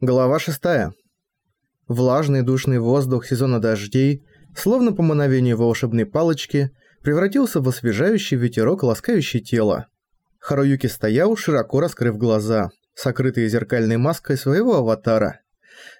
Глава 6. Влажный душный воздух сезона дождей, словно по мановению волшебной палочки, превратился в освежающий ветерок, ласкающий тело. Харуюки стоял, широко раскрыв глаза, сокрытые зеркальной маской своего аватара.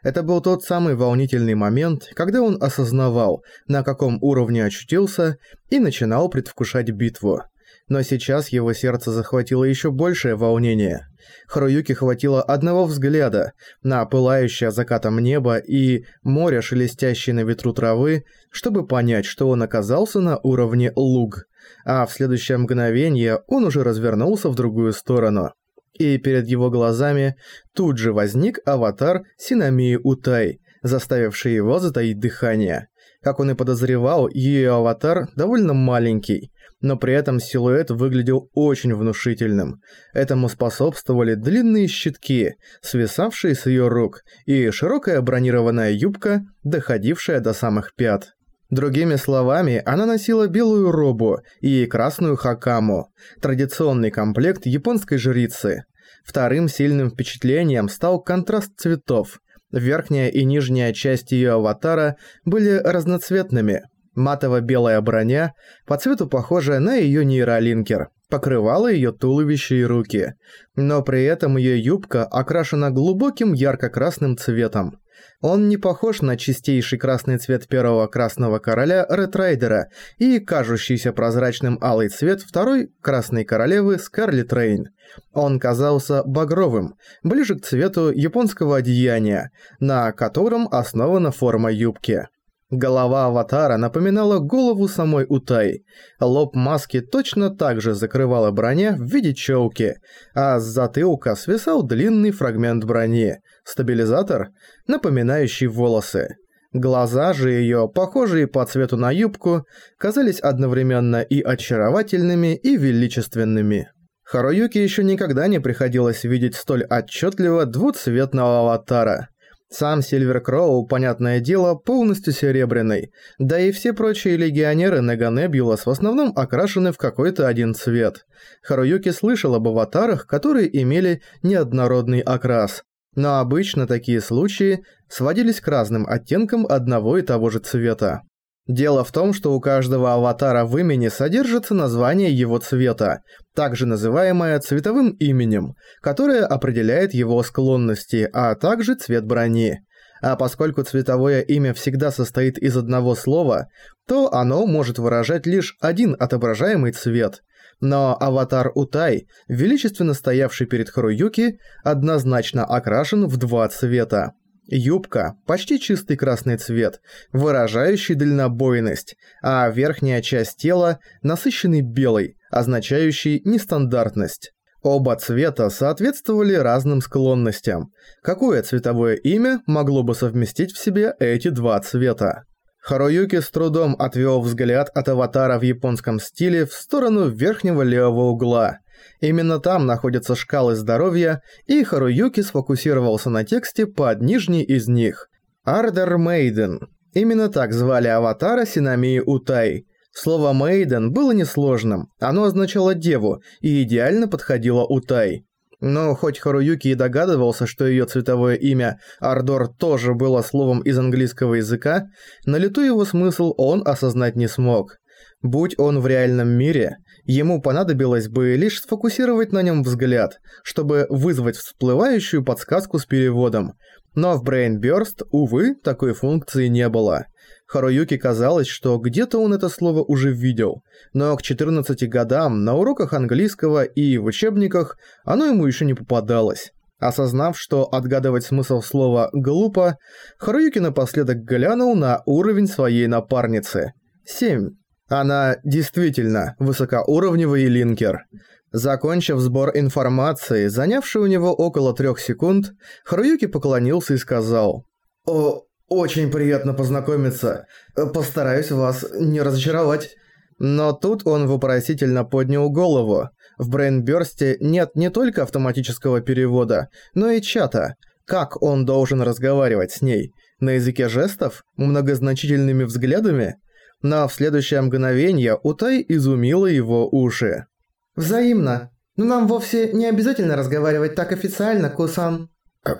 Это был тот самый волнительный момент, когда он осознавал, на каком уровне очутился, и начинал предвкушать битву. Но сейчас его сердце захватило еще большее волнение. Харуюки хватило одного взгляда на пылающее закатом небо и море, шелестящее на ветру травы, чтобы понять, что он оказался на уровне луг. А в следующее мгновение он уже развернулся в другую сторону. И перед его глазами тут же возник аватар Синамии Утай, заставивший его затаить дыхание. Как он и подозревал, ее аватар довольно маленький, но при этом силуэт выглядел очень внушительным. Этому способствовали длинные щитки, свисавшие с ее рук, и широкая бронированная юбка, доходившая до самых пят. Другими словами, она носила белую робу и красную хакаму, традиционный комплект японской жрицы. Вторым сильным впечатлением стал контраст цветов. Верхняя и нижняя часть ее аватара были разноцветными – Матово-белая броня, по цвету похожая на ее нейролинкер, покрывала ее туловище и руки, но при этом ее юбка окрашена глубоким ярко-красным цветом. Он не похож на чистейший красный цвет первого красного короля Ретрайдера и кажущийся прозрачным алый цвет второй красной королевы Скарлет Рейн. Он казался багровым, ближе к цвету японского одеяния, на котором основана форма юбки. Голова аватара напоминала голову самой Утай. Лоб маски точно так же закрывала броня в виде чоуки, а с затылка свисал длинный фрагмент брони, стабилизатор, напоминающий волосы. Глаза же ее, похожие по цвету на юбку, казались одновременно и очаровательными, и величественными. Харуюке еще никогда не приходилось видеть столь отчетливо двуцветного аватара – сам Сильвер Кроу, понятное дело, полностью серебряный, да и все прочие легионеры Неганебулас в основном окрашены в какой-то один цвет. Харуюки слышал об аватарах, которые имели неоднородный окрас, но обычно такие случаи сводились к разным оттенкам одного и того же цвета. Дело в том, что у каждого аватара в имени содержится название его цвета, также называемое цветовым именем, которое определяет его склонности, а также цвет брони. А поскольку цветовое имя всегда состоит из одного слова, то оно может выражать лишь один отображаемый цвет. Но аватар Утай, величественно стоявший перед Харуюки, однозначно окрашен в два цвета. Юбка – почти чистый красный цвет, выражающий дальнобойность, а верхняя часть тела – насыщенный белый, означающий нестандартность. Оба цвета соответствовали разным склонностям. Какое цветовое имя могло бы совместить в себе эти два цвета? Харуюки с трудом отвел взгляд от аватара в японском стиле в сторону верхнего левого угла – Именно там находятся шкалы здоровья, и Харуюки сфокусировался на тексте под нижней из них. Ардер Мейден. Именно так звали аватара Синамии Утай. Слово «мейден» было несложным, оно означало «деву» и идеально подходило Утай. Но хоть Харуюки и догадывался, что ее цветовое имя Ардор тоже было словом из английского языка, на лету его смысл он осознать не смог. Будь он в реальном мире, ему понадобилось бы лишь сфокусировать на нем взгляд, чтобы вызвать всплывающую подсказку с переводом. Но в Brain Burst, увы, такой функции не было. Харуюке казалось, что где-то он это слово уже видел, но к 14 годам на уроках английского и в учебниках оно ему еще не попадалось. Осознав, что отгадывать смысл слова «глупо», Харуюки напоследок глянул на уровень своей напарницы. 7. Она действительно высокоуровневый линкер. Закончив сбор информации, занявший у него около трех секунд, Харуюки поклонился и сказал «О, очень приятно познакомиться. Постараюсь вас не разочаровать». Но тут он вопросительно поднял голову. В Брейнбёрсте нет не только автоматического перевода, но и чата. Как он должен разговаривать с ней? На языке жестов? Многозначительными взглядами? Но в следующее мгновение Утай изумила его уши. «Взаимно. Но нам вовсе не обязательно разговаривать так официально, Кусан».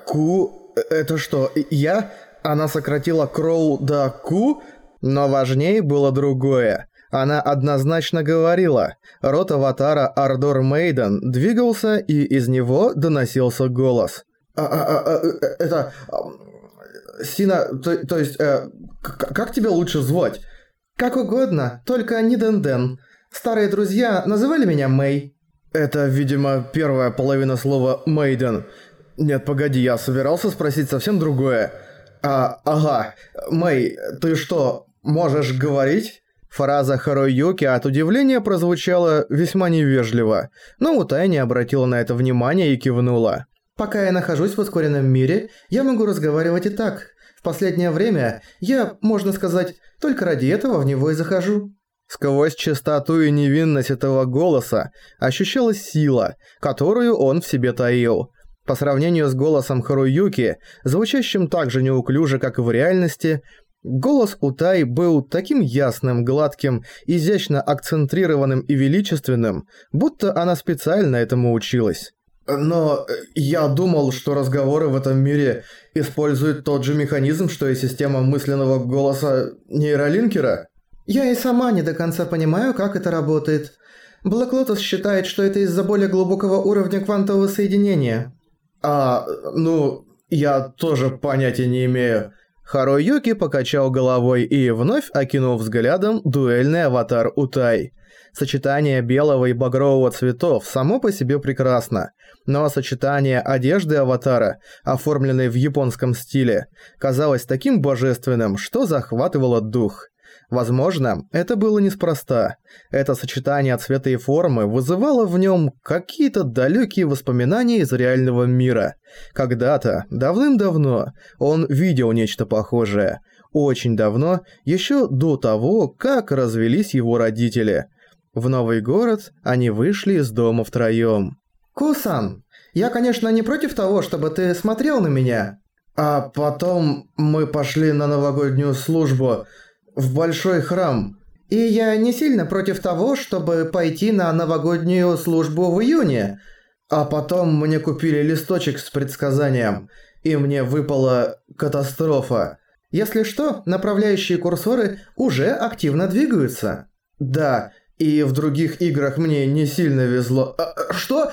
«Ку...» Это что, я? Она сократила Кроу до Ку? Но важнее было другое. Она однозначно говорила. Рот аватара Ардор Мейден двигался, и из него доносился голос. А, а, а, а это... Сина, то, то есть, э, как тебя лучше звать? Как угодно, только не Денден. Старые друзья называли меня Мэй. Это, видимо, первая половина слова «Мейден». Нет, погоди, я собирался спросить совсем другое. А, ага, Мэй, ты что, можешь говорить? Фраза Харуюки от удивления прозвучала весьма невежливо, но Утай не обратила на это внимания и кивнула. «Пока я нахожусь в ускоренном мире, я могу разговаривать и так. В последнее время я, можно сказать, только ради этого в него и захожу». Сквозь чистоту и невинность этого голоса ощущалась сила, которую он в себе таил. По сравнению с голосом Харуюки, звучащим так же неуклюже, как и в реальности, голос Утай был таким ясным, гладким, изящно акцентрированным и величественным, будто она специально этому училась. Но я думал, что разговоры в этом мире используют тот же механизм, что и система мысленного голоса нейролинкера. Я и сама не до конца понимаю, как это работает. Блэк Лотос считает, что это из-за более глубокого уровня квантового соединения. А, ну, я тоже понятия не имею. Харуюки покачал головой и вновь окинул взглядом дуэльный аватар Утай. Сочетание белого и багрового цветов само по себе прекрасно, но сочетание одежды аватара, оформленной в японском стиле, казалось таким божественным, что захватывало дух. Возможно, это было неспроста. Это сочетание цвета и формы вызывало в нем какие-то далекие воспоминания из реального мира. Когда-то, давным-давно, он видел нечто похожее. Очень давно, еще до того, как развелись его родители. В новый город они вышли из дома втроём. «Кусан, я, конечно, не против того, чтобы ты смотрел на меня». А потом мы пошли на новогоднюю службу – в большой храм. И я не сильно против того, чтобы пойти на новогоднюю службу в июне. А потом мне купили листочек с предсказанием, и мне выпала катастрофа. Если что, направляющие курсоры уже активно двигаются. Да, и в других играх мне не сильно везло. А, что?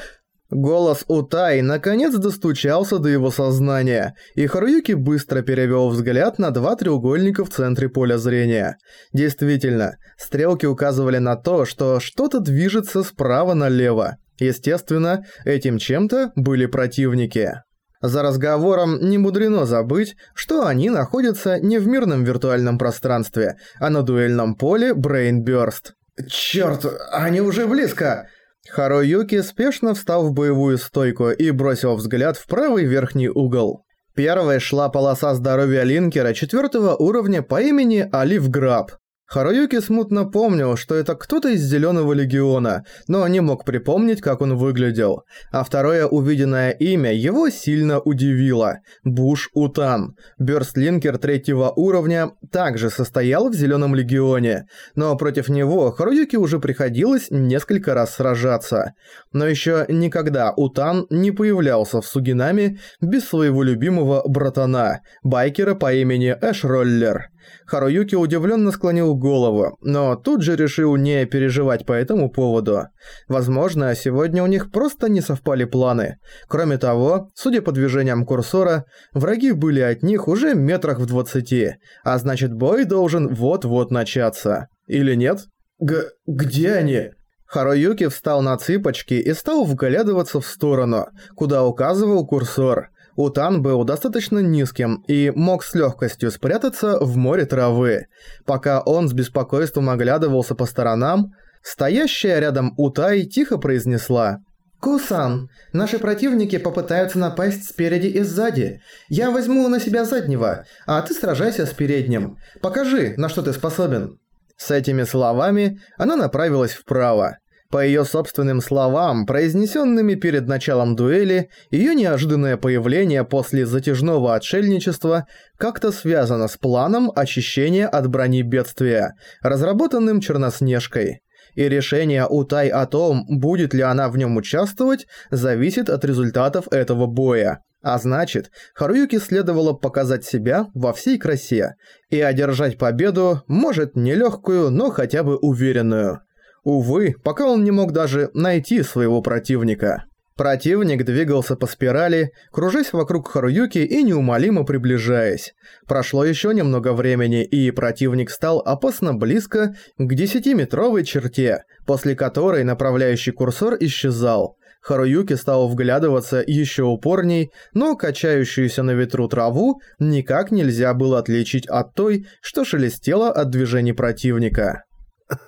Голос Утай наконец достучался до его сознания, и Харуюки быстро перевел взгляд на два треугольника в центре поля зрения. Действительно, стрелки указывали на то, что что-то движется справа налево. Естественно, этим чем-то были противники. За разговором не мудрено забыть, что они находятся не в мирном виртуальном пространстве, а на дуэльном поле Brainburst. «Чёрт, они уже близко!» Харуюки спешно встал в боевую стойку и бросил взгляд в правый верхний угол. Первой шла полоса здоровья линкера четвертого уровня по имени Алиф Граб. Харуюки смутно помнил, что это кто-то из Зеленого Легиона, но не мог припомнить, как он выглядел. А второе увиденное имя его сильно удивило. Буш Утан. Бёрстлинкер третьего уровня также состоял в Зеленом Легионе, но против него Харуюки уже приходилось несколько раз сражаться. Но еще никогда Утан не появлялся в Сугинами без своего любимого братана, байкера по имени Эш Роллер. Харуюки удивленно склонил голову, но тут же решил не переживать по этому поводу. Возможно, сегодня у них просто не совпали планы. Кроме того, судя по движениям курсора, враги были от них уже метрах в двадцати, а значит бой должен вот-вот начаться. Или нет? Г где они? Харуюки встал на цыпочки и стал вглядываться в сторону, куда указывал курсор – Утан был достаточно низким и мог с легкостью спрятаться в море травы. Пока он с беспокойством оглядывался по сторонам, стоящая рядом Утай тихо произнесла «Кусан, наши противники попытаются напасть спереди и сзади. Я возьму на себя заднего, а ты сражайся с передним. Покажи, на что ты способен». С этими словами она направилась вправо. По ее собственным словам, произнесенными перед началом дуэли, ее неожиданное появление после затяжного отшельничества как-то связано с планом очищения от брони бедствия, разработанным Черноснежкой. И решение Утай о том, будет ли она в нем участвовать, зависит от результатов этого боя. А значит, Харуюке следовало показать себя во всей красе и одержать победу, может, нелегкую, но хотя бы уверенную. Увы, пока он не мог даже найти своего противника. Противник двигался по спирали, кружась вокруг Харуюки и неумолимо приближаясь. Прошло еще немного времени, и противник стал опасно близко к десятиметровой черте, после которой направляющий курсор исчезал. Харуюки стал вглядываться еще упорней, но качающуюся на ветру траву никак нельзя было отличить от той, что шелестела от движений противника.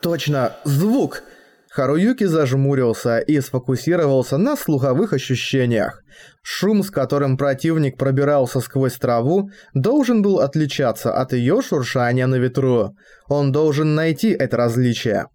«Точно, звук!» Харуюки зажмурился и сфокусировался на слуховых ощущениях. Шум, с которым противник пробирался сквозь траву, должен был отличаться от её шуршания на ветру. Он должен найти это различие.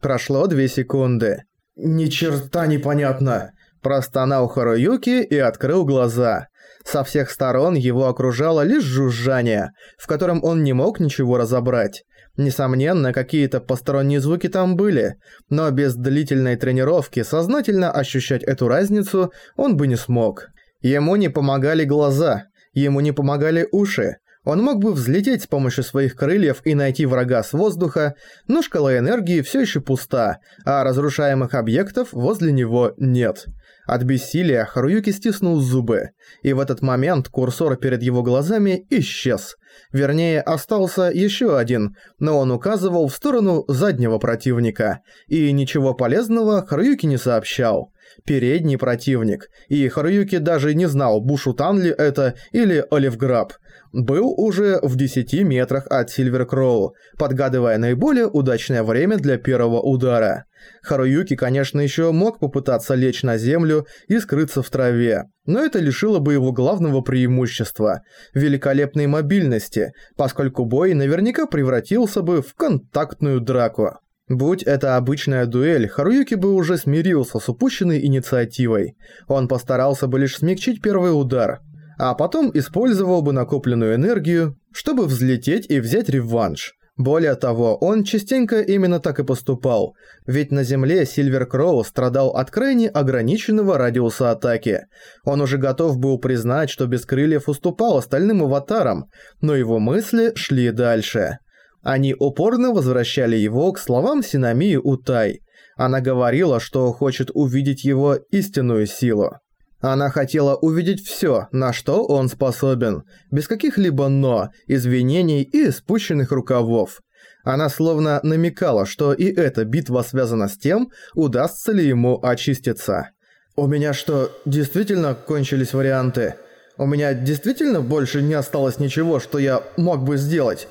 Прошло две секунды. «Ни черта непонятно!» Простонал Харуюки и открыл глаза. Со всех сторон его окружало лишь жужжание, в котором он не мог ничего разобрать. Несомненно, какие-то посторонние звуки там были, но без длительной тренировки сознательно ощущать эту разницу он бы не смог. Ему не помогали глаза, ему не помогали уши. Он мог бы взлететь с помощью своих крыльев и найти врага с воздуха, но шкала энергии все еще пуста, а разрушаемых объектов возле него нет. От бессилия Харуюки стиснул зубы, и в этот момент курсор перед его глазами исчез. Вернее, остался еще один, но он указывал в сторону заднего противника, и ничего полезного Харуюки не сообщал. Передний противник, и Харуюки даже не знал, Бушутан ли это или Оливграб, был уже в 10 метрах от Сильвер Кроу, подгадывая наиболее удачное время для первого удара. Харуюки, конечно, еще мог попытаться лечь на землю и скрыться в траве, но это лишило бы его главного преимущества – великолепной мобильности, поскольку бой наверняка превратился бы в контактную драку. Будь это обычная дуэль, Харуюки бы уже смирился с упущенной инициативой. Он постарался бы лишь смягчить первый удар, а потом использовал бы накопленную энергию, чтобы взлететь и взять реванш. Более того, он частенько именно так и поступал, ведь на Земле Сильвер Кроу страдал от крайне ограниченного радиуса атаки. Он уже готов был признать, что без крыльев уступал остальным аватарам, но его мысли шли дальше. Они упорно возвращали его к словам Синамии Утай. Она говорила, что хочет увидеть его истинную силу. Она хотела увидеть всё, на что он способен, без каких-либо «но», извинений и спущенных рукавов. Она словно намекала, что и эта битва связана с тем, удастся ли ему очиститься. «У меня что, действительно кончились варианты? У меня действительно больше не осталось ничего, что я мог бы сделать?»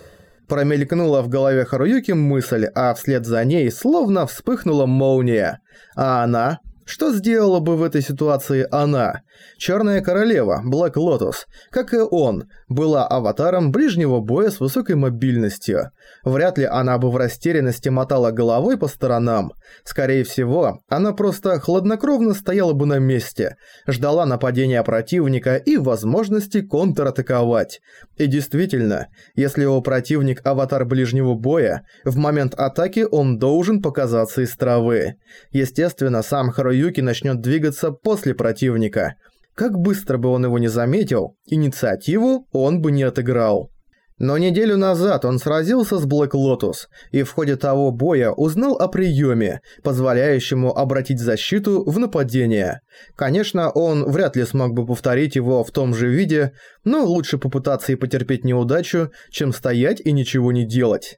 Промелькнула в голове Харуюки мысль, а вслед за ней словно вспыхнула молния. А она что сделала бы в этой ситуации она? Черная королева, Блэк Лотус, как и он, была аватаром ближнего боя с высокой мобильностью. Вряд ли она бы в растерянности мотала головой по сторонам. Скорее всего, она просто хладнокровно стояла бы на месте, ждала нападения противника и возможности контратаковать. И действительно, если у противника аватар ближнего боя, в момент атаки он должен показаться из травы. Естественно, сам Харуюки начнет двигаться после противника. Как быстро бы он его не заметил, инициативу он бы не отыграл. Но неделю назад он сразился с Блэк Лотус и в ходе того боя узнал о приеме, позволяющему обратить защиту в нападение. Конечно, он вряд ли смог бы повторить его в том же виде, но лучше попытаться и потерпеть неудачу, чем стоять и ничего не делать.